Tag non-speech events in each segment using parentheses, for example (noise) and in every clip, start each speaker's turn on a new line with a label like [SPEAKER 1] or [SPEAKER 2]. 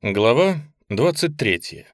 [SPEAKER 1] Глава 23.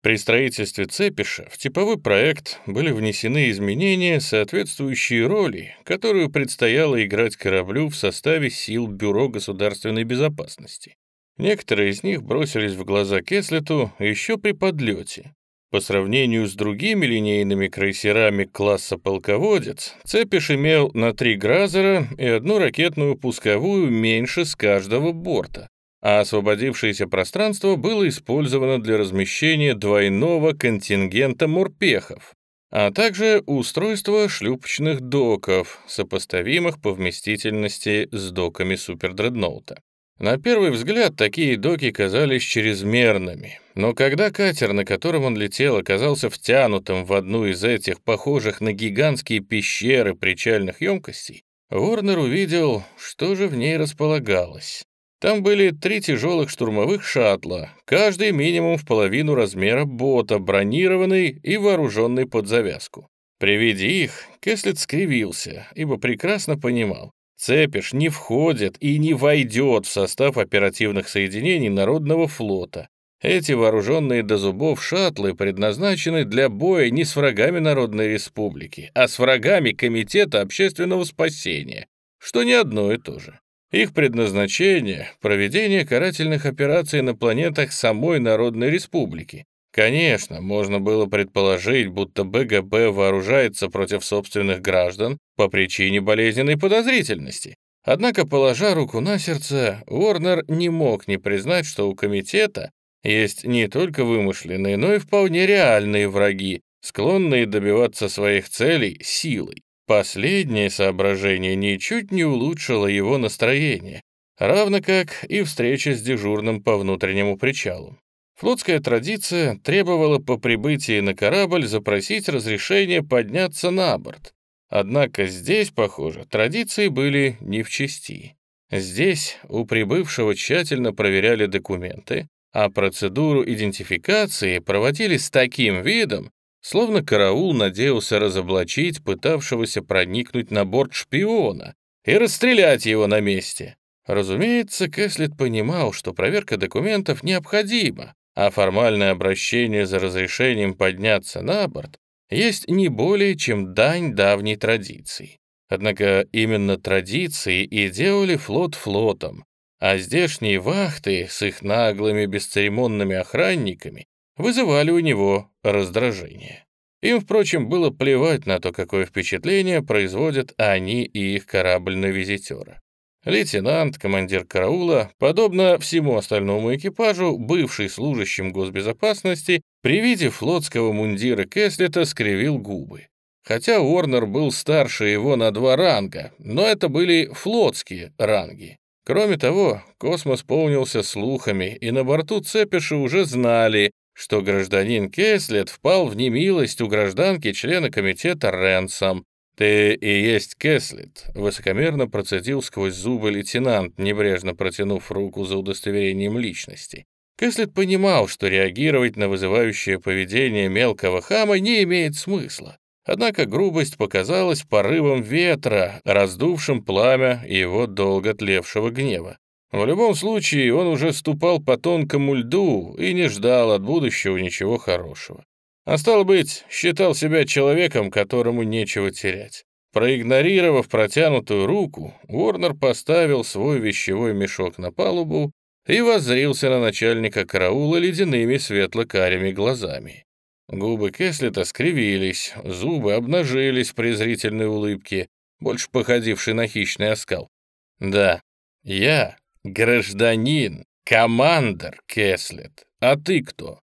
[SPEAKER 1] При строительстве Цепиша в типовой проект были внесены изменения, соответствующие роли, которую предстояло играть кораблю в составе сил Бюро государственной безопасности. Некоторые из них бросились в глаза Кеслету еще при подлете. По сравнению с другими линейными крейсерами класса «Полководец», Цепиш имел на три «Гразера» и одну ракетную пусковую меньше с каждого борта, а освободившееся пространство было использовано для размещения двойного контингента морпехов, а также устройства шлюпочных доков, сопоставимых по вместительности с доками супердредноута. На первый взгляд такие доки казались чрезмерными, но когда катер, на котором он летел, оказался втянутым в одну из этих, похожих на гигантские пещеры причальных емкостей, Ворнер увидел, что же в ней располагалось. Там были три тяжелых штурмовых шаттла, каждый минимум в половину размера бота, бронированный и вооруженный под завязку. При виде их Кеслет скривился, ибо прекрасно понимал, Цепиш не входит и не войдет в состав оперативных соединений Народного флота. Эти вооруженные до зубов шаттлы предназначены для боя не с врагами Народной Республики, а с врагами Комитета общественного спасения, что не одно и то же. Их предназначение — проведение карательных операций на планетах самой Народной Республики. Конечно, можно было предположить, будто БГБ вооружается против собственных граждан по причине болезненной подозрительности. Однако, положа руку на сердце, Уорнер не мог не признать, что у комитета есть не только вымышленные, но и вполне реальные враги, склонные добиваться своих целей силой. Последнее соображение ничуть не улучшило его настроение, равно как и встреча с дежурным по внутреннему причалу. Флотская традиция требовала по прибытии на корабль запросить разрешение подняться на борт. Однако здесь, похоже, традиции были не в чести. Здесь у прибывшего тщательно проверяли документы, а процедуру идентификации проводили с таким видом, Словно караул надеялся разоблачить пытавшегося проникнуть на борт шпиона и расстрелять его на месте. Разумеется, Кэслет понимал, что проверка документов необходима, а формальное обращение за разрешением подняться на борт есть не более чем дань давней традиции. Однако именно традиции и делали флот флотом, а здешние вахты с их наглыми бесцеремонными охранниками вызывали у него раздражение. Им, впрочем, было плевать на то, какое впечатление производят они и их корабль на визитера. Лейтенант, командир караула, подобно всему остальному экипажу, бывший служащим госбезопасности, при виде флотского мундира Кэслета скривил губы. Хотя Уорнер был старше его на два ранга, но это были флотские ранги. Кроме того, космос полнился слухами, и на борту Цепиша уже знали, что гражданин Кеслет впал в немилость у гражданки члена комитета Ренсом. «Ты и есть Кеслет», — высокомерно процедил сквозь зубы лейтенант, небрежно протянув руку за удостоверением личности. Кеслет понимал, что реагировать на вызывающее поведение мелкого хама не имеет смысла. Однако грубость показалась порывом ветра, раздувшим пламя его долго тлевшего гнева. В любом случае, он уже ступал по тонкому льду и не ждал от будущего ничего хорошего. А стало быть, считал себя человеком, которому нечего терять. Проигнорировав протянутую руку, Уорнер поставил свой вещевой мешок на палубу и воззрился на начальника караула ледяными светло-карими глазами. Губы Кеслета скривились, зубы обнажились в презрительной улыбке, больше походившей на хищный оскал. «Да, я «Гражданин, командор Кеслет, а ты кто?»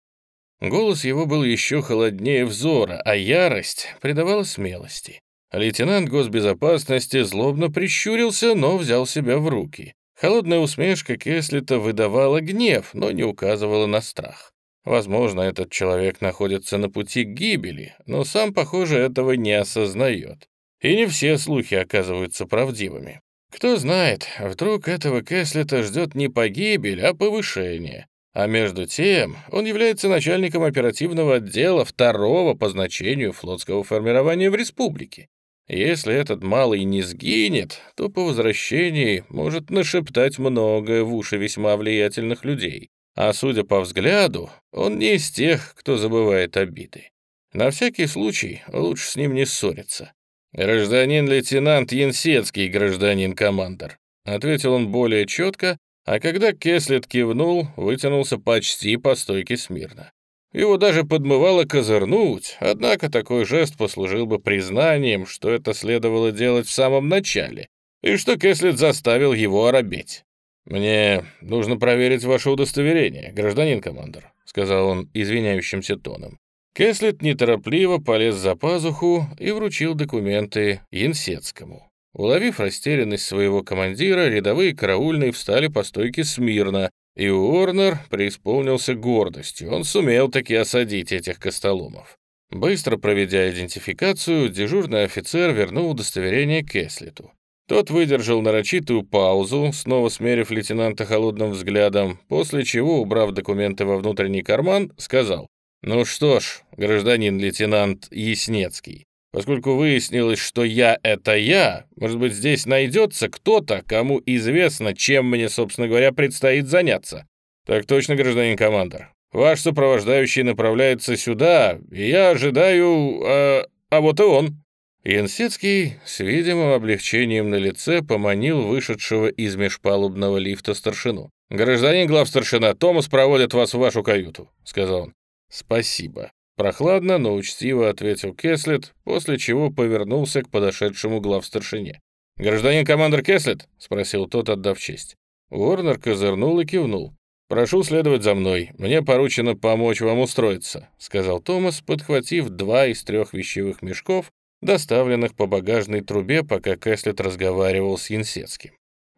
[SPEAKER 1] Голос его был еще холоднее взора, а ярость придавала смелости. Лейтенант госбезопасности злобно прищурился, но взял себя в руки. Холодная усмешка Кеслета выдавала гнев, но не указывала на страх. Возможно, этот человек находится на пути к гибели, но сам, похоже, этого не осознает. И не все слухи оказываются правдивыми. Кто знает, вдруг этого Кэслета ждет не погибель, а повышение. А между тем он является начальником оперативного отдела второго по значению флотского формирования в республике. Если этот малый не сгинет, то по возвращении может нашептать многое в уши весьма влиятельных людей. А судя по взгляду, он не из тех, кто забывает обиды. На всякий случай лучше с ним не ссориться. «Гражданин-лейтенант Янсецкий, гражданин-командор», — ответил он более четко, а когда Кеслет кивнул, вытянулся почти по стойке смирно. Его даже подмывало козырнуть, однако такой жест послужил бы признанием, что это следовало делать в самом начале, и что Кеслет заставил его оробеть. «Мне нужно проверить ваше удостоверение, гражданин командор», — сказал он извиняющимся тоном. Кеслет неторопливо полез за пазуху и вручил документы Янсецкому. Уловив растерянность своего командира, рядовые караульные встали по стойке смирно, и Уорнер преисполнился гордостью. Он сумел таки осадить этих костоломов. Быстро проведя идентификацию, дежурный офицер вернул удостоверение Кеслету. Тот выдержал нарочитую паузу, снова смерив лейтенанта холодным взглядом, после чего, убрав документы во внутренний карман, сказал, «Ну что ж, гражданин лейтенант Яснецкий, поскольку выяснилось, что я — это я, может быть, здесь найдется кто-то, кому известно, чем мне, собственно говоря, предстоит заняться?» «Так точно, гражданин командор. Ваш сопровождающий направляется сюда, и я ожидаю... А, а вот и он». Янсецкий с видимым облегчением на лице поманил вышедшего из межпалубного лифта старшину. «Гражданин главстаршина, Томас проводит вас в вашу каюту», — сказал он. «Спасибо». Прохладно, но учтиво ответил Кеслет, после чего повернулся к подошедшему главстаршине. «Гражданин командир Кеслет?» — спросил тот, отдав честь. Уорнер козырнул и кивнул. «Прошу следовать за мной. Мне поручено помочь вам устроиться», — сказал Томас, подхватив два из трех вещевых мешков доставленных по багажной трубе, пока Кэслет разговаривал с Янсецким.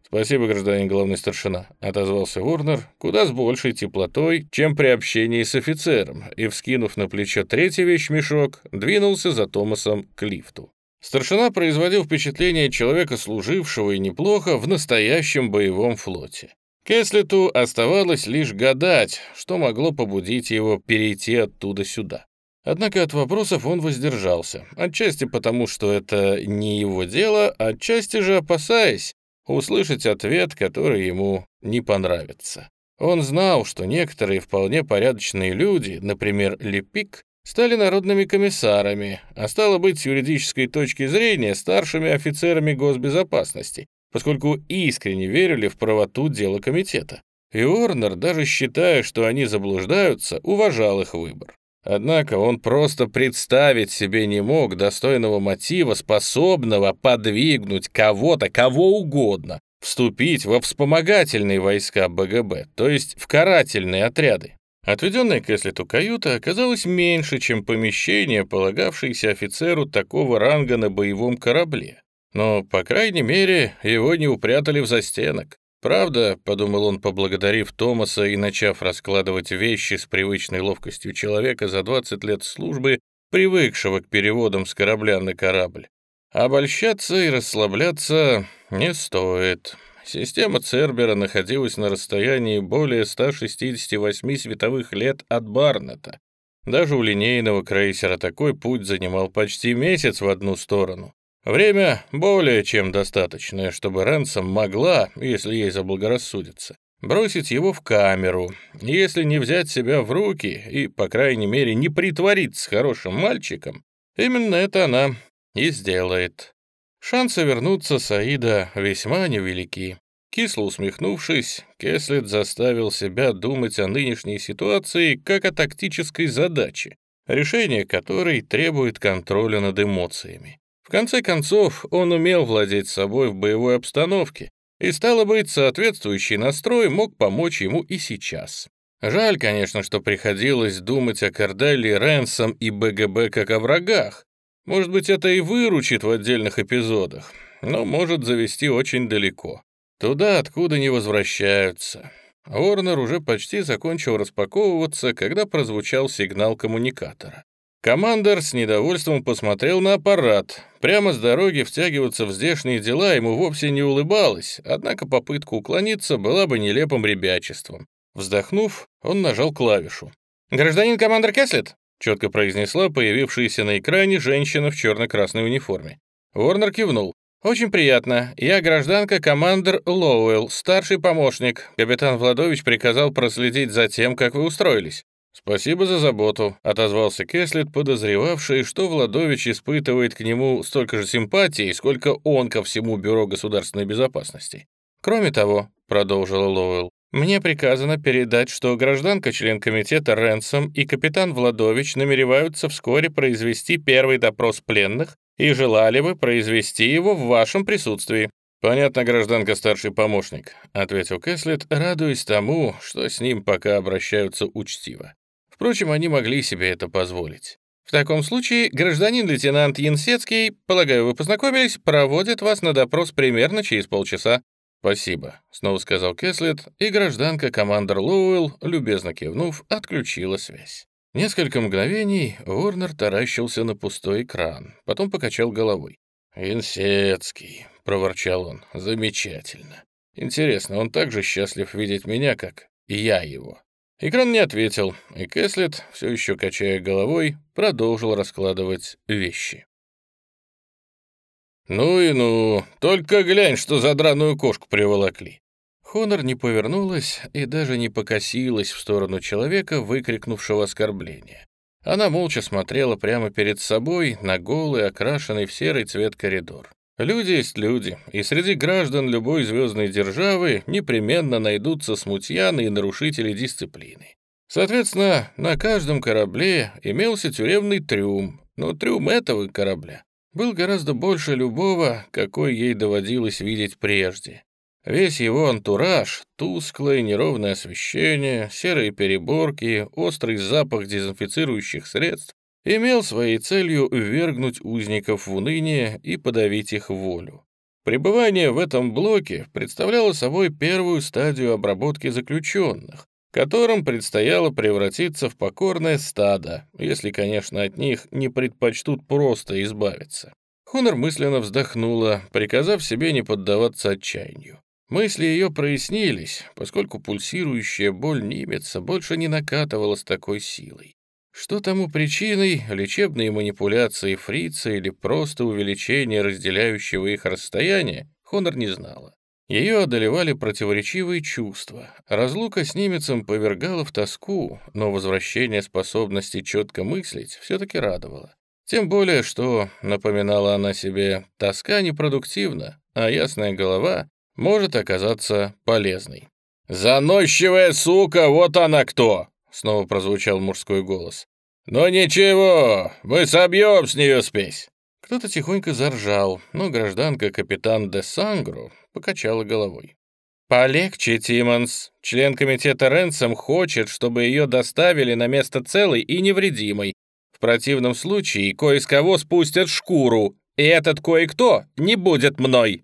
[SPEAKER 1] «Спасибо, гражданин главный старшина», — отозвался Урнер, куда с большей теплотой, чем при общении с офицером, и, вскинув на плечо третий вещмешок, двинулся за Томасом к лифту. Старшина производил впечатление человека, служившего и неплохо в настоящем боевом флоте. Кэслету оставалось лишь гадать, что могло побудить его перейти оттуда сюда. Однако от вопросов он воздержался, отчасти потому, что это не его дело, отчасти же опасаясь услышать ответ, который ему не понравится. Он знал, что некоторые вполне порядочные люди, например, Лепик, стали народными комиссарами, а стало быть, с юридической точки зрения, старшими офицерами госбезопасности, поскольку искренне верили в правоту дела комитета. И Орнер, даже считая, что они заблуждаются, уважал их выбор. Однако он просто представить себе не мог достойного мотива, способного подвигнуть кого-то, кого угодно, вступить во вспомогательные войска БГБ, то есть в карательные отряды. Отведенная Кэслету каюта оказалась меньше, чем помещение, полагавшееся офицеру такого ранга на боевом корабле. Но, по крайней мере, его не упрятали в застенок. «Правда», — подумал он, поблагодарив Томаса и начав раскладывать вещи с привычной ловкостью человека за 20 лет службы, привыкшего к переводам с корабля на корабль. Обольщаться и расслабляться не стоит. Система Цербера находилась на расстоянии более 168 световых лет от Барнета. Даже у линейного крейсера такой путь занимал почти месяц в одну сторону. Время более чем достаточное, чтобы Рэнсом могла, если ей заблагорассудится, бросить его в камеру. Если не взять себя в руки и, по крайней мере, не притвориться хорошим мальчиком, именно это она и сделает. Шансы вернуться Саида весьма невелики. Кисло усмехнувшись, Кеслет заставил себя думать о нынешней ситуации как о тактической задаче, решение которой требует контроля над эмоциями. В конце концов, он умел владеть собой в боевой обстановке, и, стало быть, соответствующий настрой мог помочь ему и сейчас. Жаль, конечно, что приходилось думать о Карделли, Ренсом и БГБ как о врагах. Может быть, это и выручит в отдельных эпизодах, но может завести очень далеко. Туда, откуда не возвращаются. Уорнер уже почти закончил распаковываться, когда прозвучал сигнал коммуникатора. Командор с недовольством посмотрел на аппарат. Прямо с дороги втягиваться в здешние дела ему вовсе не улыбалось, однако попытка уклониться была бы нелепым ребячеством. Вздохнув, он нажал клавишу. «Гражданин командор Кеслет?» — четко произнесла появившаяся на экране женщина в черно-красной униформе. Уорнер кивнул. «Очень приятно. Я гражданка командир Лоуэлл, старший помощник. Капитан Владович приказал проследить за тем, как вы устроились». «Спасибо за заботу», — отозвался Кеслет, подозревавший, что Владович испытывает к нему столько же симпатии, сколько он ко всему Бюро государственной безопасности. «Кроме того», — продолжила Лоуэлл, «мне приказано передать, что гражданка, член комитета Ренсом и капитан Владович намереваются вскоре произвести первый допрос пленных и желали бы произвести его в вашем присутствии. «Понятно, гражданка старший помощник», — ответил Кэслет, радуясь тому, что с ним пока обращаются учтиво. Впрочем, они могли себе это позволить. В таком случае гражданин лейтенант Янсецкий, полагаю, вы познакомились, проводит вас на допрос примерно через полчаса. «Спасибо», — снова сказал Кеслет, и гражданка командор Лоуэлл, любезно кивнув, отключила связь. Несколько мгновений Уорнер таращился на пустой экран, потом покачал головой. «Инсецкий», — проворчал он, — «замечательно. Интересно, он так же счастлив видеть меня, как я его». Экран не ответил, и Кэслет, все еще качая головой, продолжил раскладывать вещи. «Ну и ну, только глянь, что за драную кошку приволокли». Хонор не повернулась и даже не покосилась в сторону человека, выкрикнувшего оскорбление. Она молча смотрела прямо перед собой на голый, окрашенный в серый цвет коридор. Люди есть люди, и среди граждан любой звездной державы непременно найдутся смутьяны и нарушители дисциплины. Соответственно, на каждом корабле имелся тюремный трюм, но трюм этого корабля был гораздо больше любого, какой ей доводилось видеть прежде. Весь его антураж, тусклое неровное освещение, серые переборки, острый запах дезинфицирующих средств имел своей целью ввергнуть узников в уныние и подавить их волю. Пребывание в этом блоке представляло собой первую стадию обработки заключенных, которым предстояло превратиться в покорное стадо, если, конечно, от них не предпочтут просто избавиться. Хонор мысленно вздохнула, приказав себе не поддаваться отчаянию. Мысли ее прояснились, поскольку пульсирующая боль немеца больше не накатывала с такой силой. Что тому причиной, лечебные манипуляции фрица или просто увеличение разделяющего их расстояния, Хонор не знала. Ее одолевали противоречивые чувства. Разлука с немецем повергала в тоску, но возвращение способности четко мыслить все-таки радовало. Тем более, что, напоминала она себе, тоска непродуктивна, а ясная голова может оказаться полезной. «Заносчивая сука, вот она кто!» Снова прозвучал мужской голос. «Но ничего, мы собьем с нее спесь!» Кто-то тихонько заржал, но гражданка капитан де Сангру покачала головой. «Полегче, Тиммонс. Член комитета Ренсом хочет, чтобы ее доставили на место целой и невредимой. В противном случае кое с кого спустят шкуру, и этот кое-кто не будет мной!»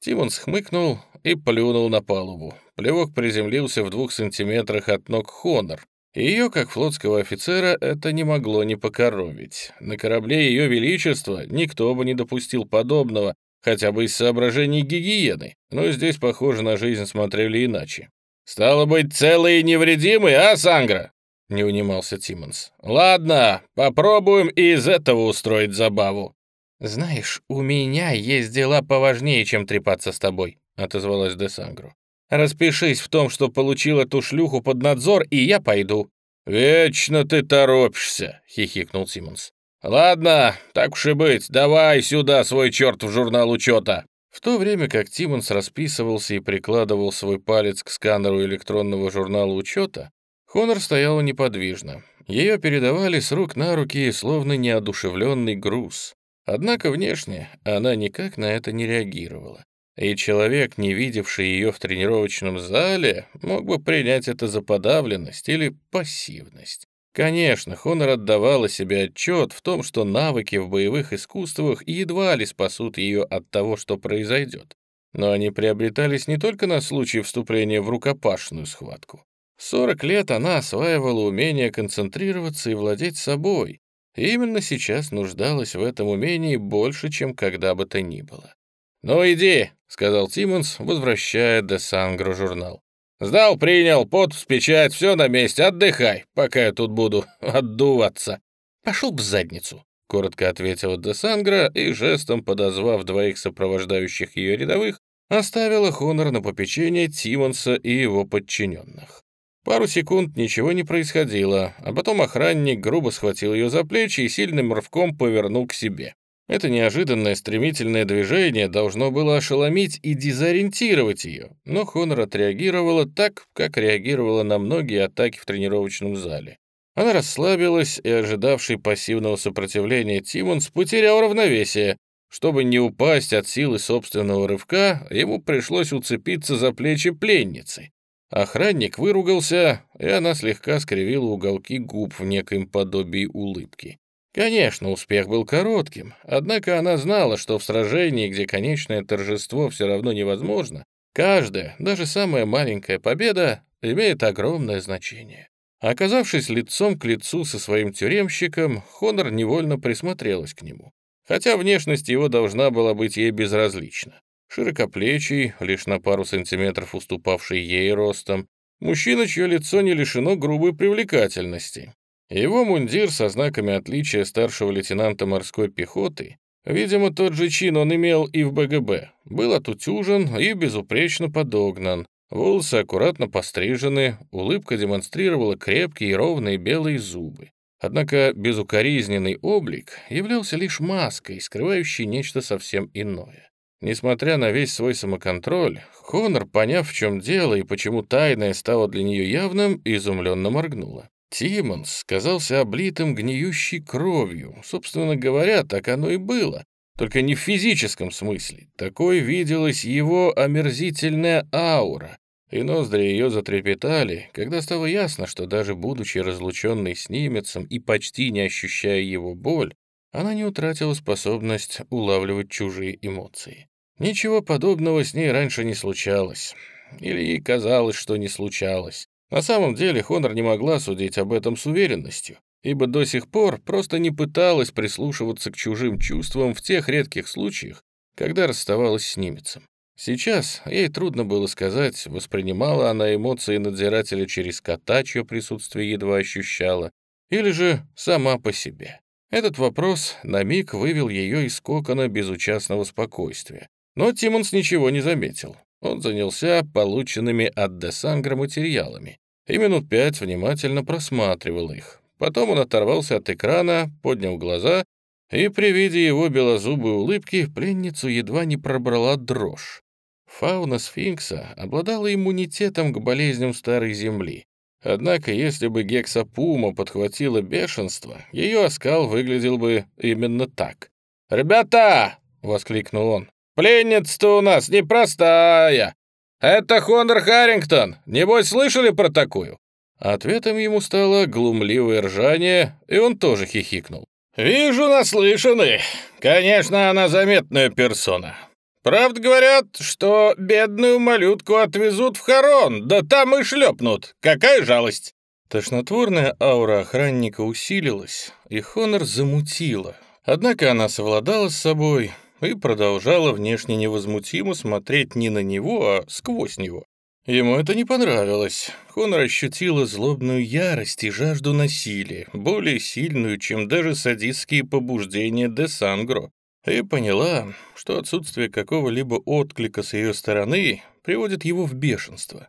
[SPEAKER 1] Тиммонс хмыкнул и плюнул на палубу. Плевок приземлился в двух сантиметрах от ног Хонор, ее, как флотского офицера, это не могло не покоровить. На корабле Ее Величества никто бы не допустил подобного, хотя бы из соображений гигиены, но здесь, похоже, на жизнь смотрели иначе. «Стало быть, целые и невредимые, а, Сангра?» — не унимался Тиммонс. «Ладно, попробуем из этого устроить забаву». «Знаешь, у меня есть дела поважнее, чем трепаться с тобой», — отозвалась де Сангру. Распишись в том, что получил эту шлюху под надзор, и я пойду». «Вечно ты торопишься», — хихикнул Симмонс. «Ладно, так уж и быть, давай сюда свой черт в журнал учета». В то время как Тиммонс расписывался и прикладывал свой палец к сканеру электронного журнала учета, Хонор стояла неподвижно. Ее передавали с рук на руки, словно неодушевленный груз. Однако внешне она никак на это не реагировала и человек, не видевший ее в тренировочном зале, мог бы принять это за подавленность или пассивность. Конечно, Хонор отдавала себе отчет в том, что навыки в боевых искусствах едва ли спасут ее от того, что произойдет. Но они приобретались не только на случай вступления в рукопашную схватку. 40 лет она осваивала умение концентрироваться и владеть собой, и именно сейчас нуждалась в этом умении больше, чем когда бы то ни было. «Ну иди», — сказал Тиммонс, возвращая де Сангро журнал. «Сдал, принял, подпись, печать, все на месте, отдыхай, пока я тут буду (laughs) отдуваться». «Пошел в задницу», — коротко ответила Десангра и, жестом подозвав двоих сопровождающих ее рядовых, оставила Хонор на попечение Тимонса и его подчиненных. Пару секунд ничего не происходило, а потом охранник грубо схватил ее за плечи и сильным рывком повернул к себе. Это неожиданное стремительное движение должно было ошеломить и дезориентировать ее, но Хонор отреагировала так, как реагировала на многие атаки в тренировочном зале. Она расслабилась, и ожидавший пассивного сопротивления Тимонс потерял равновесие. Чтобы не упасть от силы собственного рывка, ему пришлось уцепиться за плечи пленницы. Охранник выругался, и она слегка скривила уголки губ в некоем подобии улыбки. Конечно, успех был коротким, однако она знала, что в сражении, где конечное торжество все равно невозможно, каждая, даже самая маленькая победа имеет огромное значение. Оказавшись лицом к лицу со своим тюремщиком, Хонор невольно присмотрелась к нему, хотя внешность его должна была быть ей безразлична. Широкоплечий, лишь на пару сантиметров уступавший ей ростом, мужчина, чье лицо не лишено грубой привлекательности. Его мундир со знаками отличия старшего лейтенанта морской пехоты, видимо, тот же чин он имел и в БГБ, был отутюжен и безупречно подогнан, волосы аккуратно пострижены, улыбка демонстрировала крепкие и ровные белые зубы. Однако безукоризненный облик являлся лишь маской, скрывающей нечто совсем иное. Несмотря на весь свой самоконтроль, Хонор, поняв, в чем дело и почему тайное стало для нее явным, изумленно моргнула. Тимонс казался облитым гниющей кровью. Собственно говоря, так оно и было. Только не в физическом смысле. Такой виделась его омерзительная аура. И ноздри ее затрепетали, когда стало ясно, что даже будучи разлученной с немецем и почти не ощущая его боль, она не утратила способность улавливать чужие эмоции. Ничего подобного с ней раньше не случалось. Или ей казалось, что не случалось. На самом деле Хонор не могла судить об этом с уверенностью, ибо до сих пор просто не пыталась прислушиваться к чужим чувствам в тех редких случаях, когда расставалась с немецем. Сейчас ей трудно было сказать, воспринимала она эмоции надзирателя через кота, чье присутствие едва ощущала, или же сама по себе. Этот вопрос на миг вывел ее из кокона безучастного спокойствия, но Тимонс ничего не заметил. Он занялся полученными от Десангра материалами и минут пять внимательно просматривал их. Потом он оторвался от экрана, поднял глаза, и при виде его белозубой улыбки пленницу едва не пробрала дрожь. Фауна сфинкса обладала иммунитетом к болезням Старой Земли. Однако, если бы гексапума подхватила бешенство, ее оскал выглядел бы именно так. «Ребята!» — воскликнул он. Пленница-то у нас непростая. Это Хонор Харрингтон. Небось, слышали про такую?» Ответом ему стало глумливое ржание, и он тоже хихикнул. «Вижу, наслышаны. Конечно, она заметная персона. Правда говорят, что бедную малютку отвезут в Харон, да там и шлепнут. Какая жалость!» Тошнотворная аура охранника усилилась, и Хонор замутила. Однако она совладала с собой, и продолжала внешне невозмутимо смотреть не на него, а сквозь него. Ему это не понравилось. Он ощутила злобную ярость и жажду насилия, более сильную, чем даже садистские побуждения де Сангро, и поняла, что отсутствие какого-либо отклика с ее стороны приводит его в бешенство.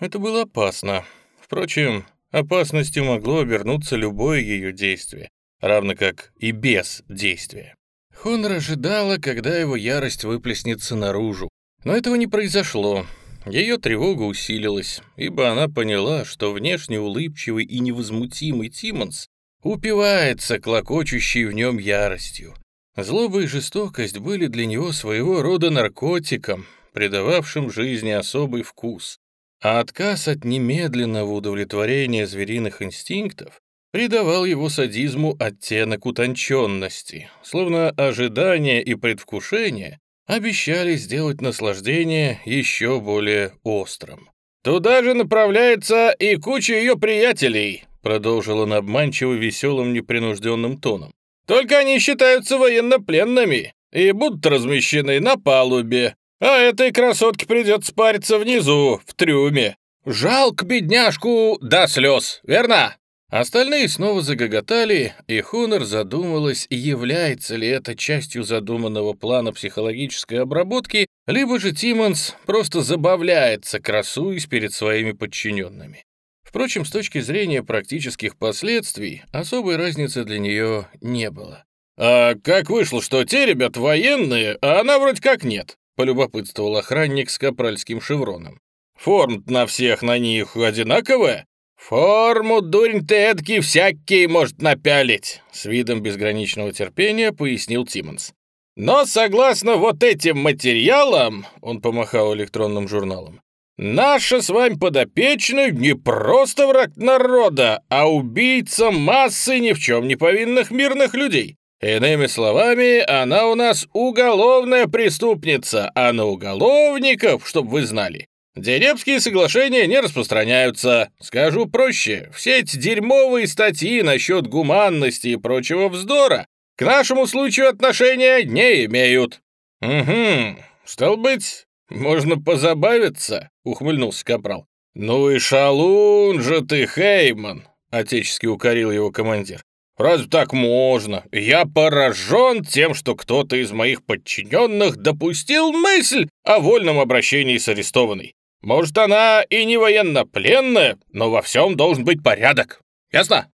[SPEAKER 1] Это было опасно. Впрочем, опасностью могло обернуться любое ее действие, равно как и без действия. Хонор ожидала, когда его ярость выплеснется наружу. Но этого не произошло. Ее тревога усилилась, ибо она поняла, что внешне улыбчивый и невозмутимый Тимонс упивается клокочущей в нем яростью. Злоба и жестокость были для него своего рода наркотиком, придававшим жизни особый вкус. А отказ от немедленного удовлетворения звериных инстинктов придавал его садизму оттенок утонченности, словно ожидание и предвкушение обещали сделать наслаждение еще более острым. «Туда же направляется и куча ее приятелей», продолжил он обманчиво веселым непринужденным тоном. «Только они считаются военнопленными и будут размещены на палубе, а этой красотке придется париться внизу, в трюме. Жалко бедняжку до слез, верно?» Остальные снова загоготали, и Хонор задумалась, является ли это частью задуманного плана психологической обработки, либо же Тиммонс просто забавляется, красуясь перед своими подчиненными. Впрочем, с точки зрения практических последствий, особой разницы для нее не было. «А как вышло, что те ребят военные, а она вроде как нет?» — полюбопытствовал охранник с капральским шевроном. «Форм на всех на них одинаковая?» «Форму, дурень ты эдакий, всякий может напялить», — с видом безграничного терпения пояснил Тиммонс. «Но согласно вот этим материалам», — он помахал электронным журналом, «наша с вами подопечная не просто враг народа, а убийца массы ни в чем не повинных мирных людей. Иными словами, она у нас уголовная преступница, а на уголовников, чтобы вы знали, Денепские соглашения не распространяются. Скажу проще, все эти дерьмовые статьи насчет гуманности и прочего вздора к нашему случаю отношения не имеют». «Угу, стал быть, можно позабавиться», — ухмыльнулся Капрал. «Ну и шалун же ты, Хейман», — отечески укорил его командир. «Разве так можно? Я поражен тем, что кто-то из моих подчиненных допустил мысль о вольном обращении с арестованной. Может, она и не военнопленная, но во всем должен быть порядок. Ясно?»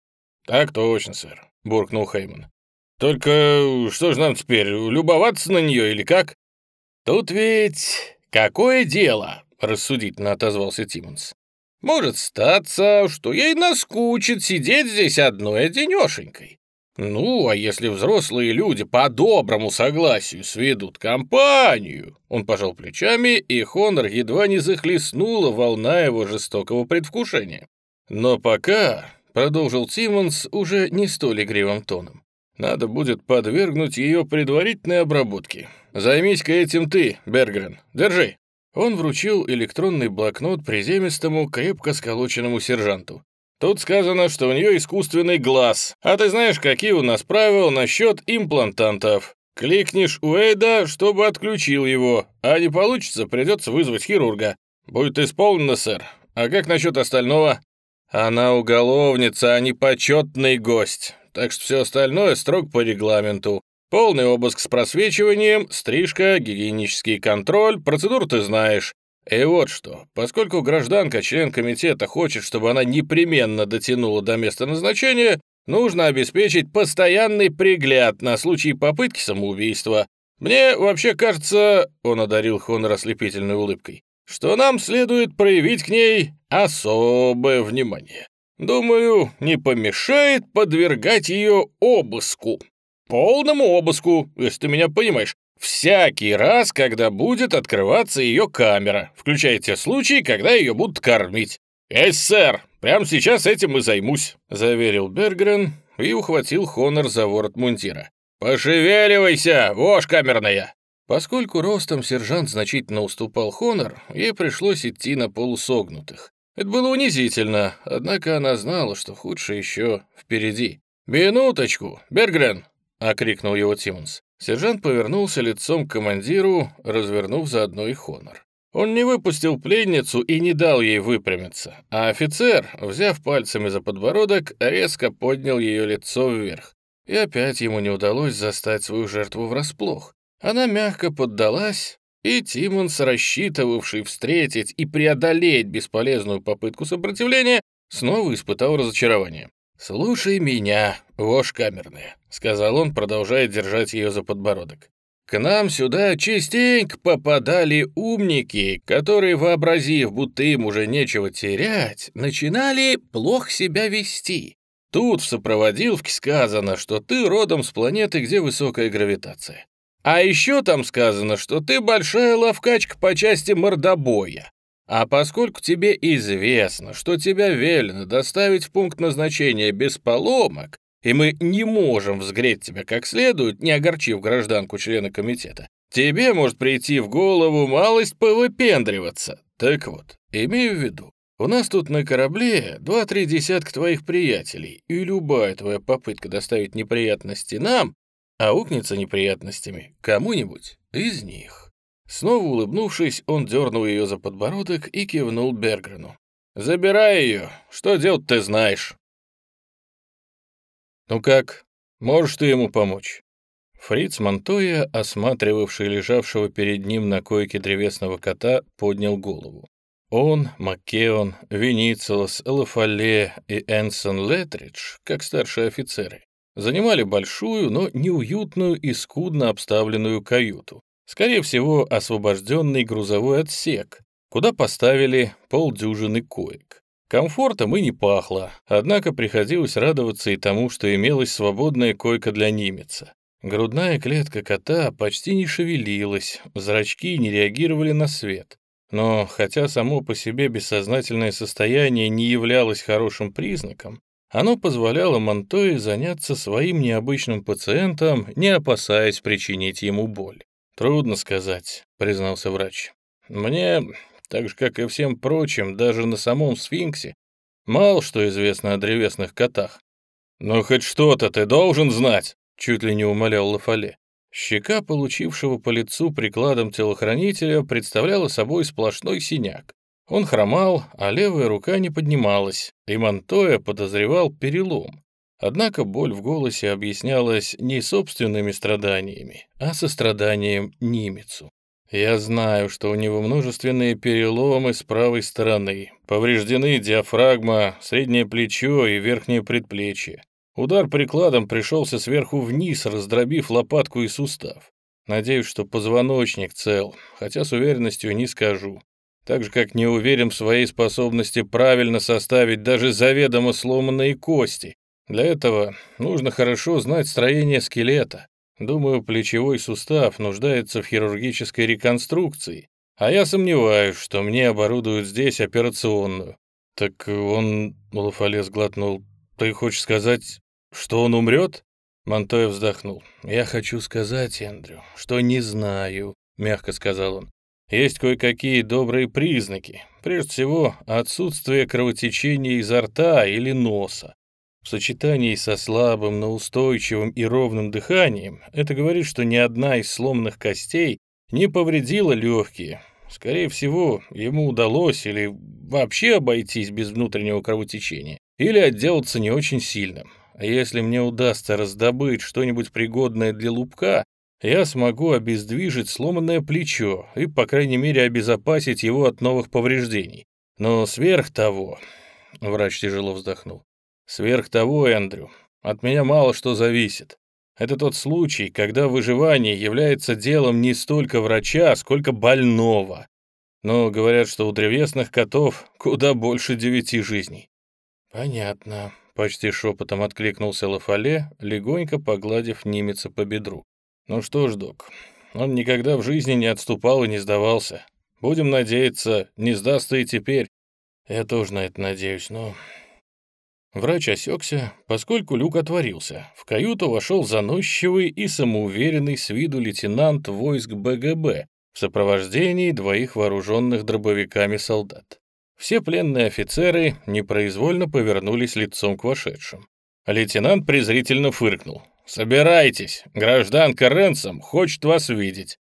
[SPEAKER 1] «Так точно, сэр», — буркнул Хейман. «Только что же нам теперь, любоваться на нее или как?» «Тут ведь какое дело?» — рассудительно отозвался Тиммонс. «Может статься, что ей наскучит сидеть здесь одной одинешенькой. «Ну, а если взрослые люди по доброму согласию сведут компанию?» Он пожал плечами, и Хонор едва не захлестнула волна его жестокого предвкушения. «Но пока», — продолжил Тиммонс уже не столь игривым тоном, «надо будет подвергнуть ее предварительной обработке. Займись-ка этим ты, Бергрен. Держи». Он вручил электронный блокнот приземистому, крепко сколоченному сержанту. Тут сказано, что у нее искусственный глаз. А ты знаешь, какие у нас правила насчет имплантантов? Кликнешь у Эйда, чтобы отключил его, а не получится, придется вызвать хирурга. Будет исполнено, сэр. А как насчет остального? Она уголовница, а не почетный гость. Так что все остальное строго по регламенту. Полный обыск с просвечиванием, стрижка, гигиенический контроль, процедуру ты знаешь. И вот что, поскольку гражданка, член комитета, хочет, чтобы она непременно дотянула до места назначения, нужно обеспечить постоянный пригляд на случай попытки самоубийства. Мне вообще кажется, он одарил Хонор ослепительной улыбкой, что нам следует проявить к ней особое внимание. Думаю, не помешает подвергать ее обыску. Полному обыску, если ты меня понимаешь. Всякий раз, когда будет открываться ее камера, включая те случаи, когда ее будут кормить. «Есть, сэр, прямо сейчас этим и займусь», — заверил Бергрен и ухватил Хонор за ворот мунтира. «Пошевеливайся, вошь камерная!» Поскольку ростом сержант значительно уступал Хонор, ей пришлось идти на полусогнутых. Это было унизительно, однако она знала, что худшее еще впереди. «Минуточку, Бергрен!» — окрикнул его Тиммонс. Сержант повернулся лицом к командиру, развернув заодно и Хонор. Он не выпустил пленницу и не дал ей выпрямиться, а офицер, взяв пальцами за подбородок, резко поднял ее лицо вверх. И опять ему не удалось застать свою жертву врасплох. Она мягко поддалась, и Тимонс, рассчитывавший встретить и преодолеть бесполезную попытку сопротивления, снова испытал разочарование. «Слушай меня, вошь камерная», — сказал он, продолжая держать ее за подбородок. «К нам сюда частенько попадали умники, которые, вообразив, будто им уже нечего терять, начинали плохо себя вести. Тут в сопроводиловке сказано, что ты родом с планеты, где высокая гравитация. А еще там сказано, что ты большая ловкачка по части мордобоя. А поскольку тебе известно, что тебя велено доставить в пункт назначения без поломок, и мы не можем взгреть тебя как следует, не огорчив гражданку члена комитета, тебе может прийти в голову малость повыпендриваться. Так вот, имею в виду, у нас тут на корабле два-три десятка твоих приятелей, и любая твоя попытка доставить неприятности нам аукнется неприятностями кому-нибудь из них. Снова улыбнувшись, он дернул ее за подбородок и кивнул Бергрену. «Забирай ее. Что делать ты знаешь». «Ну как, можешь ты ему помочь?» Фриц Монтоя, осматривавший лежавшего перед ним на койке древесного кота, поднял голову. Он, Маккеон, Веницелос, Лафале и Энсон Летридж, как старшие офицеры, занимали большую, но неуютную и скудно обставленную каюту. Скорее всего, освобожденный грузовой отсек, куда поставили полдюжины коек. Комфортом и не пахло, однако приходилось радоваться и тому, что имелась свободная койка для немеца. Грудная клетка кота почти не шевелилась, зрачки не реагировали на свет. Но хотя само по себе бессознательное состояние не являлось хорошим признаком, оно позволяло Монтое заняться своим необычным пациентом, не опасаясь причинить ему боль. «Трудно сказать», — признался врач. «Мне так же, как и всем прочим, даже на самом сфинксе, мало что известно о древесных котах. «Ну хоть что-то ты должен знать!» — чуть ли не умолял Лафале. Щека, получившего по лицу прикладом телохранителя, представляла собой сплошной синяк. Он хромал, а левая рука не поднималась, и Монтоя подозревал перелом. Однако боль в голосе объяснялась не собственными страданиями, а состраданием Нимицу. Я знаю, что у него множественные переломы с правой стороны. Повреждены диафрагма, среднее плечо и верхнее предплечье. Удар прикладом пришелся сверху вниз, раздробив лопатку и сустав. Надеюсь, что позвоночник цел, хотя с уверенностью не скажу. Так же, как не уверен в своей способности правильно составить даже заведомо сломанные кости. Для этого нужно хорошо знать строение скелета. Думаю, плечевой сустав нуждается в хирургической реконструкции, а я сомневаюсь, что мне оборудуют здесь операционную. Так он, Лафале глотнул, ты хочешь сказать, что он умрет? Монтоя вздохнул. «Я хочу сказать, Эндрю, что не знаю», — мягко сказал он. «Есть кое-какие добрые признаки. Прежде всего, отсутствие кровотечения изо рта или носа. В сочетании со слабым, но устойчивым и ровным дыханием это говорит, что ни одна из сломанных костей не повредила легкие. Скорее всего, ему удалось или вообще обойтись без внутреннего кровотечения, или отделаться не очень сильно. А если мне удастся раздобыть что-нибудь пригодное для лупка, я смогу обездвижить сломанное плечо и, по крайней мере, обезопасить его от новых повреждений. Но сверх того... Врач тяжело вздохнул. Сверх того, Эндрю, от меня мало что зависит. Это тот случай, когда выживание является делом не столько врача, сколько больного. Но говорят, что у древесных котов куда больше девяти жизней. Понятно, почти шепотом откликнулся Лафале, легонько погладив немеца по бедру. Ну что ж, док, он никогда в жизни не отступал и не сдавался. Будем надеяться, не сдастся и теперь. Я тоже на это надеюсь, но Врач осекся, поскольку люк отворился. В каюту вошел заносчивый и самоуверенный с виду лейтенант войск БГБ в сопровождении двоих вооруженных дробовиками солдат. Все пленные офицеры непроизвольно повернулись лицом к вошедшим. Лейтенант презрительно фыркнул. «Собирайтесь, гражданка Ренсом хочет вас видеть.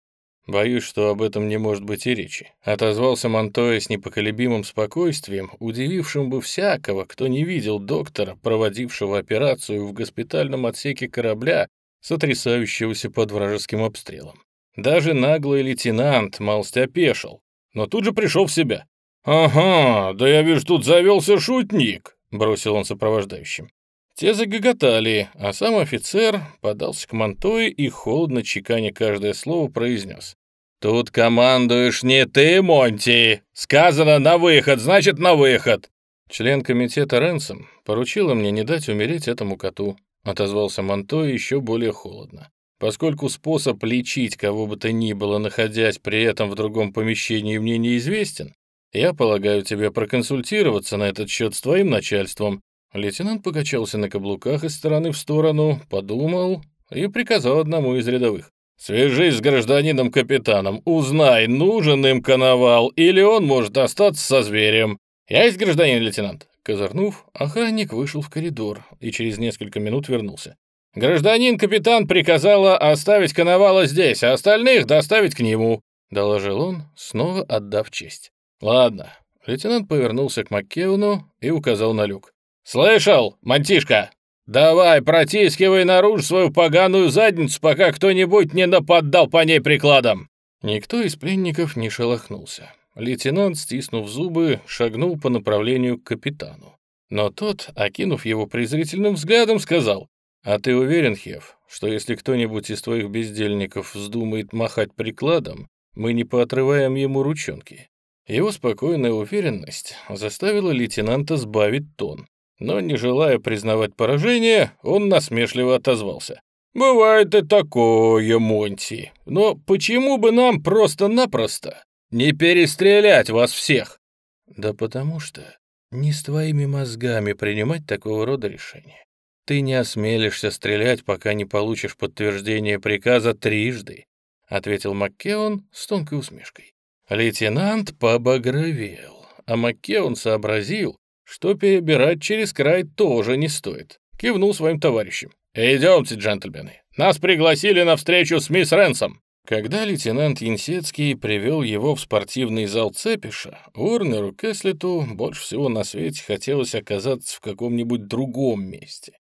[SPEAKER 1] «Боюсь, что об этом не может быть и речи», — отозвался Монтоя с непоколебимым спокойствием, удивившим бы всякого, кто не видел доктора, проводившего операцию в госпитальном отсеке корабля, сотрясающегося под вражеским обстрелом. Даже наглый лейтенант малость опешил, но тут же пришел в себя. «Ага, да я вижу, тут завелся шутник», — бросил он сопровождающим. Те загоготали, а сам офицер подался к Монтое и, холодно чеканя каждое слово, произнес. «Тут командуешь не ты, Монти! Сказано на выход, значит на выход!» Член комитета Ренсом поручила мне не дать умереть этому коту, отозвался Монто еще более холодно. Поскольку способ лечить кого бы то ни было, находясь при этом в другом помещении, мне неизвестен, я полагаю тебе проконсультироваться на этот счет с твоим начальством. Лейтенант покачался на каблуках из стороны в сторону, подумал и приказал одному из рядовых. «Свяжись с гражданином-капитаном, узнай, нужен им коновал, или он может остаться со зверем. Я есть гражданин, лейтенант». Козырнув, охранник вышел в коридор и через несколько минут вернулся. «Гражданин-капитан приказала оставить коновала здесь, а остальных доставить к нему», — доложил он, снова отдав честь. «Ладно». Лейтенант повернулся к Маккеуну и указал на люк. «Слышал, мантишка?» «Давай, протискивай наружу свою поганую задницу, пока кто-нибудь не нападал по ней прикладом!» Никто из пленников не шелохнулся. Лейтенант, стиснув зубы, шагнул по направлению к капитану. Но тот, окинув его презрительным взглядом, сказал, «А ты уверен, Хев, что если кто-нибудь из твоих бездельников вздумает махать прикладом, мы не поотрываем ему ручонки?» Его спокойная уверенность заставила лейтенанта сбавить тон. Но, не желая признавать поражение, он насмешливо отозвался. «Бывает и такое, Монти. Но почему бы нам просто-напросто не перестрелять вас всех?» «Да потому что не с твоими мозгами принимать такого рода решения. Ты не осмелишься стрелять, пока не получишь подтверждение приказа трижды», ответил Маккеон с тонкой усмешкой. Лейтенант побагровел, а Маккеон сообразил, что перебирать через край тоже не стоит. Кивнул своим товарищам. «Идемте, джентльмены. Нас пригласили на встречу с мисс Ренсом». Когда лейтенант Янсецкий привел его в спортивный зал Цепиша, Уорнеру Кэслету больше всего на свете хотелось оказаться в каком-нибудь другом месте.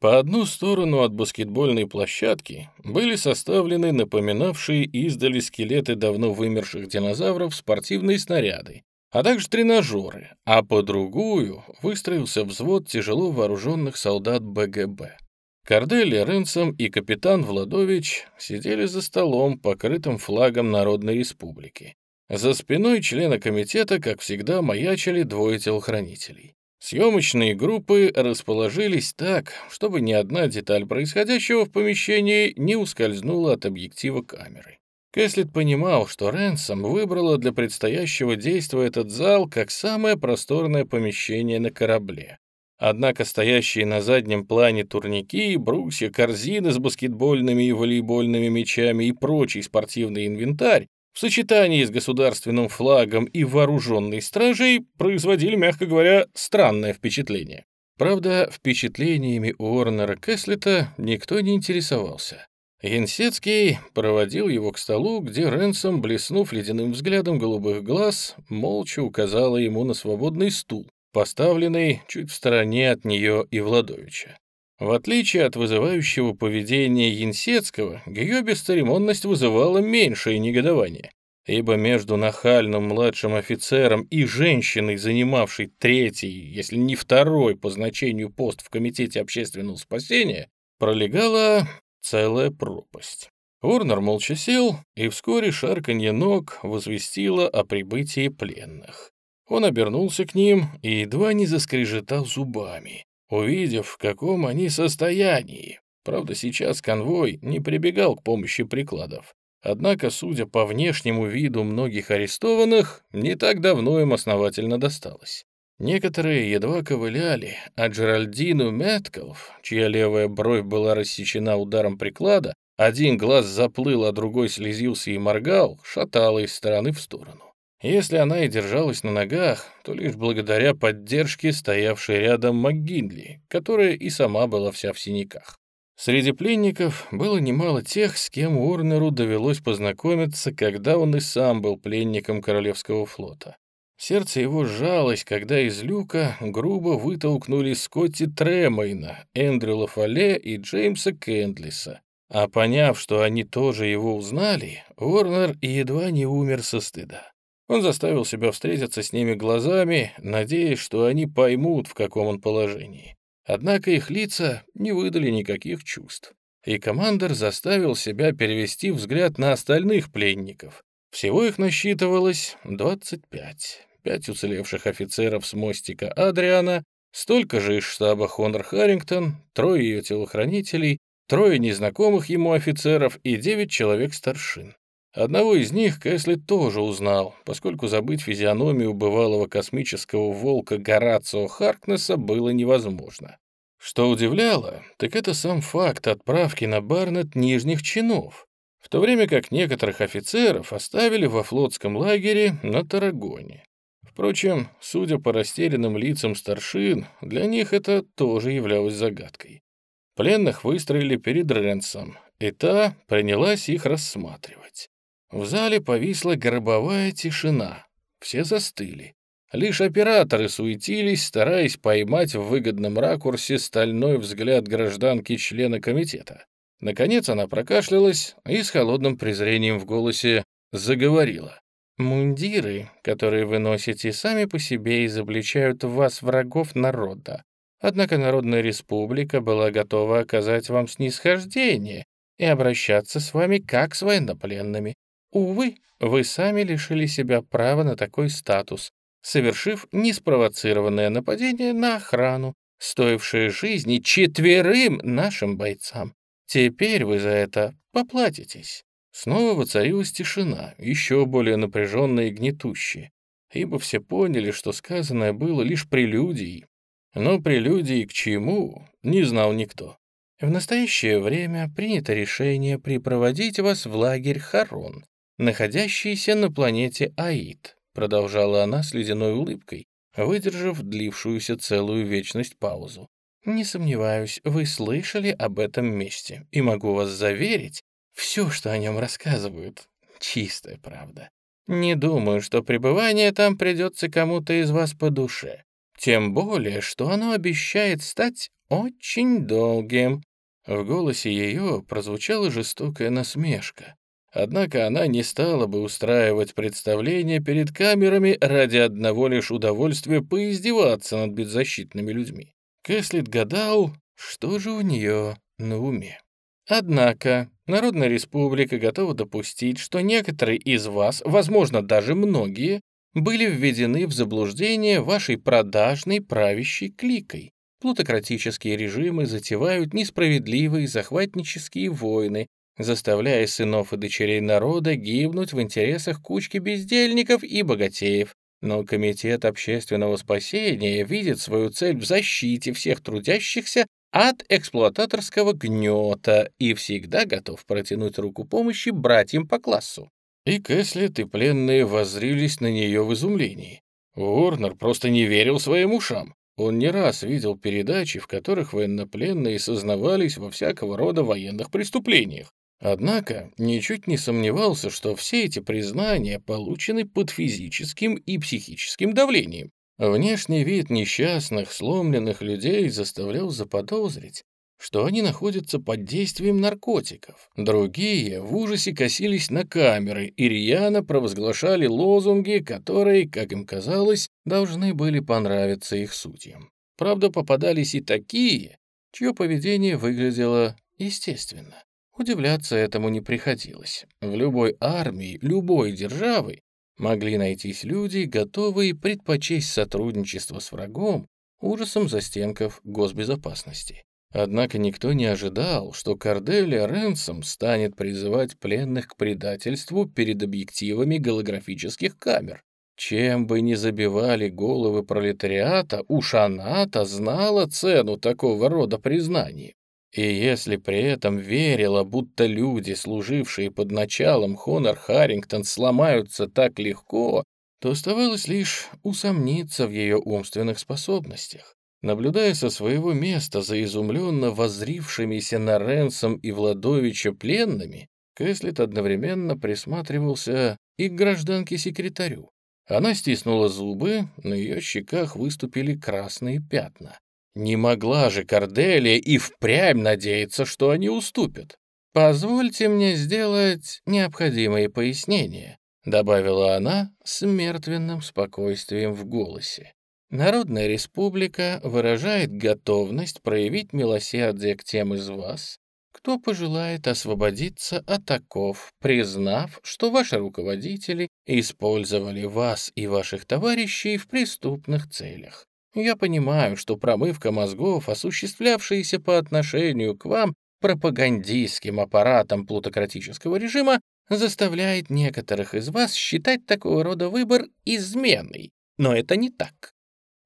[SPEAKER 1] По одну сторону от баскетбольной площадки были составлены напоминавшие издали скелеты давно вымерших динозавров спортивные снаряды, а также тренажеры, а по другую выстроился взвод тяжело вооруженных солдат БГБ. Корделия Ренсом и капитан Владович сидели за столом, покрытым флагом Народной Республики. За спиной члена комитета, как всегда, маячили двое телохранителей. Съемочные группы расположились так, чтобы ни одна деталь происходящего в помещении не ускользнула от объектива камеры. Кэслет понимал, что Ренсом выбрала для предстоящего действия этот зал как самое просторное помещение на корабле. Однако стоящие на заднем плане турники, брусья, корзины с баскетбольными и волейбольными мячами и прочий спортивный инвентарь в сочетании с государственным флагом и вооруженной стражей производили, мягко говоря, странное впечатление. Правда, впечатлениями Уорнера Кэслета никто не интересовался. Янсецкий проводил его к столу, где Ренсом, блеснув ледяным взглядом голубых глаз, молча указала ему на свободный стул, поставленный чуть в стороне от нее и Владовича. В отличие от вызывающего поведения Янсецкого, ее бесцеремонность вызывала меньшее негодование, ибо между нахальным младшим офицером и женщиной, занимавшей третий, если не второй по значению пост в Комитете общественного спасения, пролегала целая пропасть. Урнер молча сел, и вскоре шарканье ног возвестило о прибытии пленных. Он обернулся к ним и едва не заскрежетал зубами, увидев, в каком они состоянии. Правда, сейчас конвой не прибегал к помощи прикладов. Однако, судя по внешнему виду многих арестованных, не так давно им основательно досталось. Некоторые едва ковыляли, а Джеральдину Мэткалф, чья левая бровь была рассечена ударом приклада, один глаз заплыл, а другой слезился и моргал, шатала из стороны в сторону. Если она и держалась на ногах, то лишь благодаря поддержке стоявшей рядом МакГинли, которая и сама была вся в синяках. Среди пленников было немало тех, с кем Уорнеру довелось познакомиться, когда он и сам был пленником Королевского флота. Сердце его сжалось, когда из люка грубо вытолкнули Скотти Тремейна, Эндрю Лафале и Джеймса Кендлиса. А поняв, что они тоже его узнали, Уорнер едва не умер со стыда. Он заставил себя встретиться с ними глазами, надеясь, что они поймут, в каком он положении. Однако их лица не выдали никаких чувств. И командир заставил себя перевести взгляд на остальных пленников. Всего их насчитывалось 25. Пять уцелевших офицеров с мостика Адриана, столько же из штаба Хонор Харрингтон, трое ее телохранителей, трое незнакомых ему офицеров и девять человек старшин. Одного из них Кэсли тоже узнал, поскольку забыть физиономию бывалого космического волка Горацио Харкнесса было невозможно. Что удивляло, так это сам факт отправки на Барнет нижних чинов, в то время как некоторых офицеров оставили во флотском лагере на Тарагоне. Впрочем, судя по растерянным лицам старшин, для них это тоже являлось загадкой. Пленных выстроили перед Ренсом, и та принялась их рассматривать. В зале повисла гробовая тишина. Все застыли. Лишь операторы суетились, стараясь поймать в выгодном ракурсе стальной взгляд гражданки-члена комитета. Наконец она прокашлялась и с холодным презрением в голосе заговорила. «Мундиры, которые вы носите, сами по себе изобличают в вас врагов народа. Однако Народная Республика была готова оказать вам снисхождение и обращаться с вами как с военнопленными. Увы, вы сами лишили себя права на такой статус, совершив неспровоцированное нападение на охрану, стоившее жизни четверым нашим бойцам. Теперь вы за это поплатитесь». Снова воцарилась тишина, еще более напряженная и гнетущая, ибо все поняли, что сказанное было лишь прелюдией. Но прелюдией к чему, не знал никто. В настоящее время принято решение припроводить вас в лагерь Харон, находящийся на планете Аид, продолжала она с ледяной улыбкой, выдержав длившуюся целую вечность паузу. Не сомневаюсь, вы слышали об этом месте, и могу вас заверить, все, что о нем рассказывают, чистая правда. Не думаю, что пребывание там придется кому-то из вас по душе. Тем более, что оно обещает стать очень долгим». В голосе ее прозвучала жестокая насмешка. Однако она не стала бы устраивать представление перед камерами ради одного лишь удовольствия поиздеваться над беззащитными людьми. Кэслит гадал, что же у нее на уме. Однако Народная Республика готова допустить, что некоторые из вас, возможно, даже многие, были введены в заблуждение вашей продажной правящей кликой. Плутократические режимы затевают несправедливые захватнические войны, заставляя сынов и дочерей народа гибнуть в интересах кучки бездельников и богатеев. Но Комитет общественного спасения видит свою цель в защите всех трудящихся от эксплуататорского гнета и всегда готов протянуть руку помощи братьям по классу. И Кэслет и пленные воззрились на нее в изумлении. Уорнер просто не верил своим ушам. Он не раз видел передачи, в которых военнопленные сознавались во всякого рода военных преступлениях. Однако ничуть не сомневался, что все эти признания получены под физическим и психическим давлением. Внешний вид несчастных, сломленных людей заставлял заподозрить, что они находятся под действием наркотиков. Другие в ужасе косились на камеры и рьяно провозглашали лозунги, которые, как им казалось, должны были понравиться их судьям. Правда, попадались и такие, чье поведение выглядело естественно. Удивляться этому не приходилось. В любой армии, любой державы могли найтись люди, готовые предпочесть сотрудничество с врагом ужасом застенков госбезопасности. Однако никто не ожидал, что Корделия Ренсом станет призывать пленных к предательству перед объективами голографических камер. Чем бы ни забивали головы пролетариата, уж она-то знала цену такого рода признаний. И если при этом верила, будто люди, служившие под началом Хонор Харрингтон, сломаются так легко, то оставалось лишь усомниться в ее умственных способностях. Наблюдая со своего места за изумленно воззрившимися на Ренсом и Владовича пленными, Кэслит одновременно присматривался и к гражданке-секретарю. Она стиснула зубы, на ее щеках выступили красные пятна. Не могла же Корделия и впрямь надеяться, что они уступят. «Позвольте мне сделать необходимые пояснения», добавила она с мертвенным спокойствием в голосе. Народная республика выражает готовность проявить милосердие к тем из вас, кто пожелает освободиться от оков, признав, что ваши руководители использовали вас и ваших товарищей в преступных целях. Я понимаю, что промывка мозгов, осуществлявшаяся по отношению к вам пропагандистским аппаратом плутократического режима, заставляет некоторых из вас считать такого рода выбор изменой. Но это не так.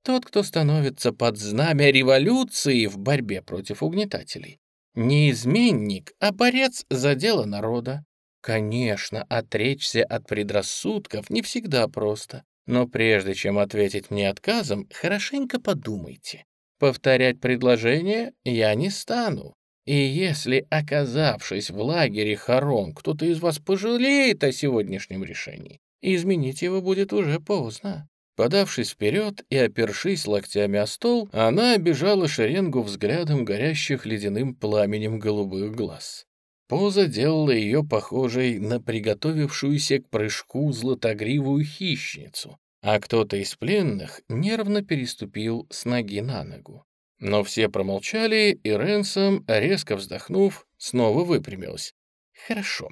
[SPEAKER 1] Тот, кто становится под знамя революции в борьбе против угнетателей, не изменник, а борец за дело народа. Конечно, отречься от предрассудков не всегда просто. Но прежде чем ответить мне отказом, хорошенько подумайте. Повторять предложение я не стану. И если, оказавшись в лагере Харон, кто-то из вас пожалеет о сегодняшнем решении, изменить его будет уже поздно. Подавшись вперед и опершись локтями о стол, она обижала шеренгу взглядом горящих ледяным пламенем голубых глаз. Поза делала ее похожей на приготовившуюся к прыжку златогривую хищницу, а кто-то из пленных нервно переступил с ноги на ногу. Но все промолчали, и Ренсом, резко вздохнув, снова выпрямился. «Хорошо,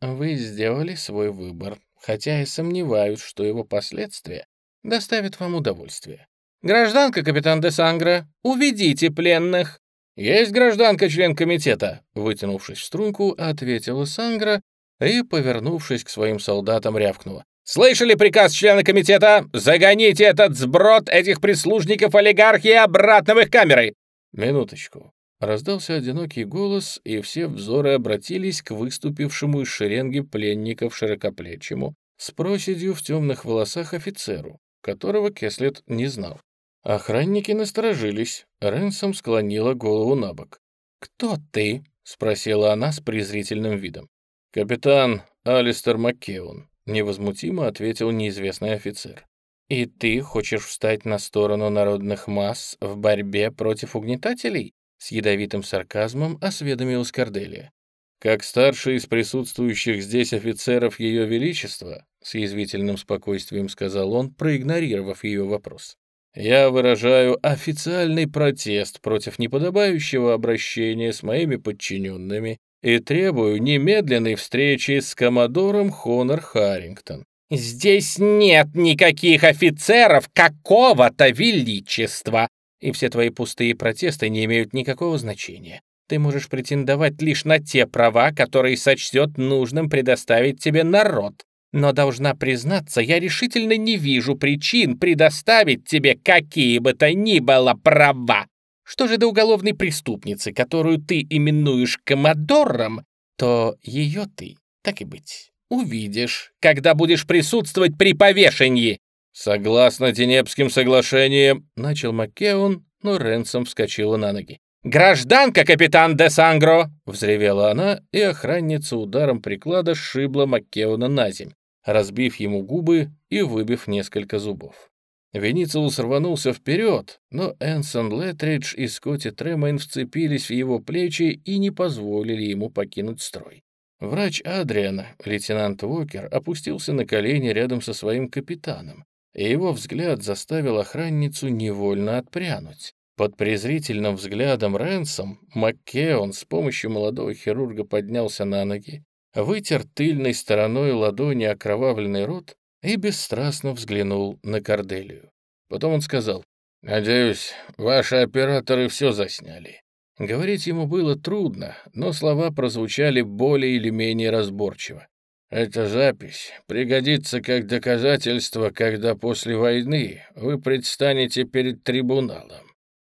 [SPEAKER 1] вы сделали свой выбор, хотя и сомневаюсь, что его последствия доставят вам удовольствие. Гражданка, капитан де Сангра, уведите пленных!» «Есть гражданка, член комитета!» Вытянувшись в струнку, ответила Сангра и, повернувшись к своим солдатам, рявкнула. «Слышали приказ члена комитета? Загоните этот сброд этих прислужников олигархии обратно в их камеры!» «Минуточку». Раздался одинокий голос, и все взоры обратились к выступившему из шеренги пленников широкоплечему, с проседью в темных волосах офицеру, которого Кеслет не знал. Охранники насторожились. Ренсом склонила голову на бок. «Кто ты?» — спросила она с презрительным видом. «Капитан Алистер Маккеун», невозмутимо ответил неизвестный офицер. «И ты хочешь встать на сторону народных масс в борьбе против угнетателей?» С ядовитым сарказмом осведомилась Корделия. «Как старший из присутствующих здесь офицеров Ее Величества», с язвительным спокойствием сказал он, проигнорировав ее вопрос. «Я выражаю официальный протест против неподобающего обращения с моими подчиненными и требую немедленной встречи с коммодором Хонор Харрингтон. «Здесь нет никаких офицеров какого-то величества!» И все твои пустые протесты не имеют никакого значения. Ты можешь претендовать лишь на те права, которые сочтет нужным предоставить тебе народ. Но должна признаться, я решительно не вижу причин предоставить тебе какие бы то ни было права. Что же до уголовной преступницы, которую ты именуешь коммодором, то ее ты, так и быть, увидишь, когда будешь присутствовать при повешении». «Согласно Денепским соглашениям», — начал Маккеон, но Ренсом вскочила на ноги. «Гражданка, капитан де Сангро!» — взревела она, и охранница ударом приклада сшибла Маккеона на земь, разбив ему губы и выбив несколько зубов. Веницелус рванулся вперед, но Энсон Летридж и Скотти Тремейн вцепились в его плечи и не позволили ему покинуть строй. Врач Адриана, лейтенант Уокер, опустился на колени рядом со своим капитаном, и его взгляд заставил охранницу невольно отпрянуть. Под презрительным взглядом Рэнсом Маккеон с помощью молодого хирурга поднялся на ноги, вытер тыльной стороной ладони окровавленный рот и бесстрастно взглянул на Корделию. Потом он сказал, «Надеюсь, ваши операторы все засняли». Говорить ему было трудно, но слова прозвучали более или менее разборчиво. «Эта запись пригодится как доказательство, когда после войны вы предстанете перед трибуналом».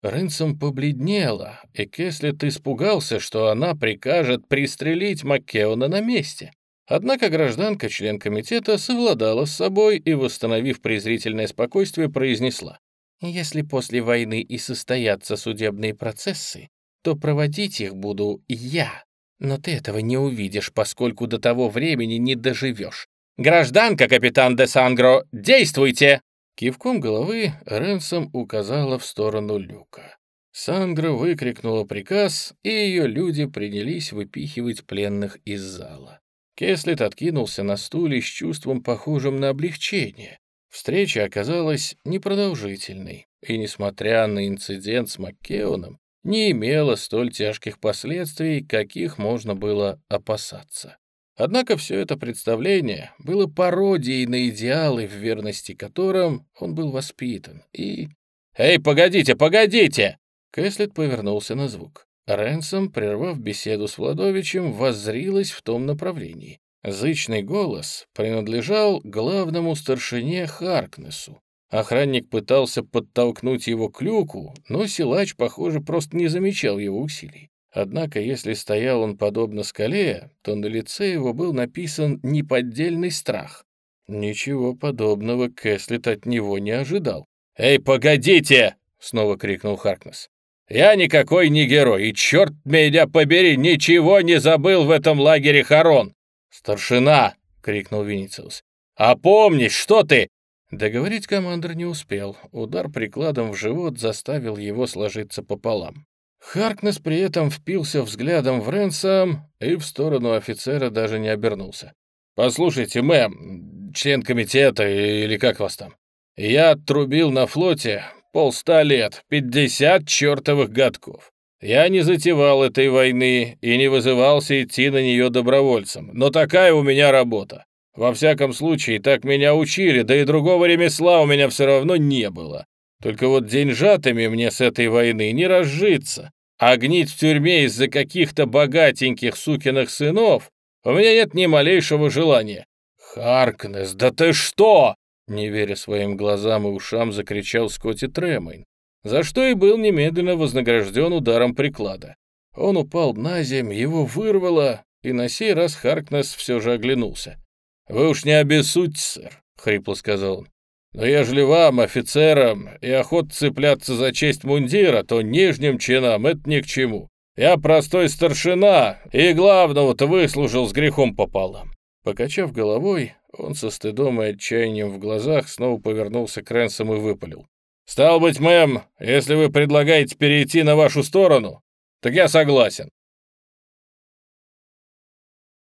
[SPEAKER 1] Рынцем побледнела, и Кеслет испугался, что она прикажет пристрелить Маккеона на месте. Однако гражданка, член комитета, совладала с собой и, восстановив презрительное спокойствие, произнесла. «Если после войны и состоятся судебные процессы, то проводить их буду я. Но ты этого не увидишь, поскольку до того времени не доживешь. Гражданка, капитан де Сангро, действуйте!» Кивком головы Ренсом указала в сторону люка. Сангра выкрикнула приказ, и ее люди принялись выпихивать пленных из зала. Кеслет откинулся на стуле с чувством, похожим на облегчение. Встреча оказалась непродолжительной, и, несмотря на инцидент с Маккеоном, не имела столь тяжких последствий, каких можно было опасаться. Однако все это представление было пародией на идеалы, в верности которым он был воспитан, и... «Эй, погодите, погодите!» Кэслет повернулся на звук. Ренсом, прервав беседу с Владовичем, воззрилась в том направлении. Зычный голос принадлежал главному старшине Харкнесу. Охранник пытался подтолкнуть его к люку, но силач, похоже, просто не замечал его усилий. Однако, если стоял он подобно скале, то на лице его был написан неподдельный страх. Ничего подобного Кэслет от него не ожидал. «Эй, погодите!» — снова крикнул Харкнес. Я никакой не герой, и черт меня побери, ничего не забыл в этом лагере Харон. Старшина, крикнул Виннициус. Опомнись, что ты? Договорить командир не успел. Удар прикладом в живот заставил его сложиться пополам. Харкнес при этом впился взглядом в Ренсом и в сторону офицера даже не обернулся. «Послушайте, мэм, член комитета или как вас там, я отрубил на флоте полста лет, пятьдесят чертовых годков. Я не затевал этой войны и не вызывался идти на нее добровольцем, но такая у меня работа. Во всяком случае, так меня учили, да и другого ремесла у меня все равно не было. Только вот деньжатами мне с этой войны не разжиться. А гнить в тюрьме из-за каких-то богатеньких сукиных сынов у меня нет ни малейшего желания. «Харкнес, да ты что?» Не веря своим глазам и ушам, закричал Скотти Тремейн, за что и был немедленно вознагражден ударом приклада. Он упал на земь, его вырвало, и на сей раз Харкнес все же оглянулся. «Вы уж не обессудьте, сэр», — хрипло сказал он. «Но ежели вам, офицерам, и охот цепляться за честь мундира, то нижним чинам это ни к чему. Я простой старшина, и главного-то выслужил с грехом пополам». Покачав головой, он со стыдом и отчаянием в глазах снова повернулся к Рэнсом и выпалил. «Стал быть, мэм, если вы предлагаете перейти на вашу сторону, так я согласен.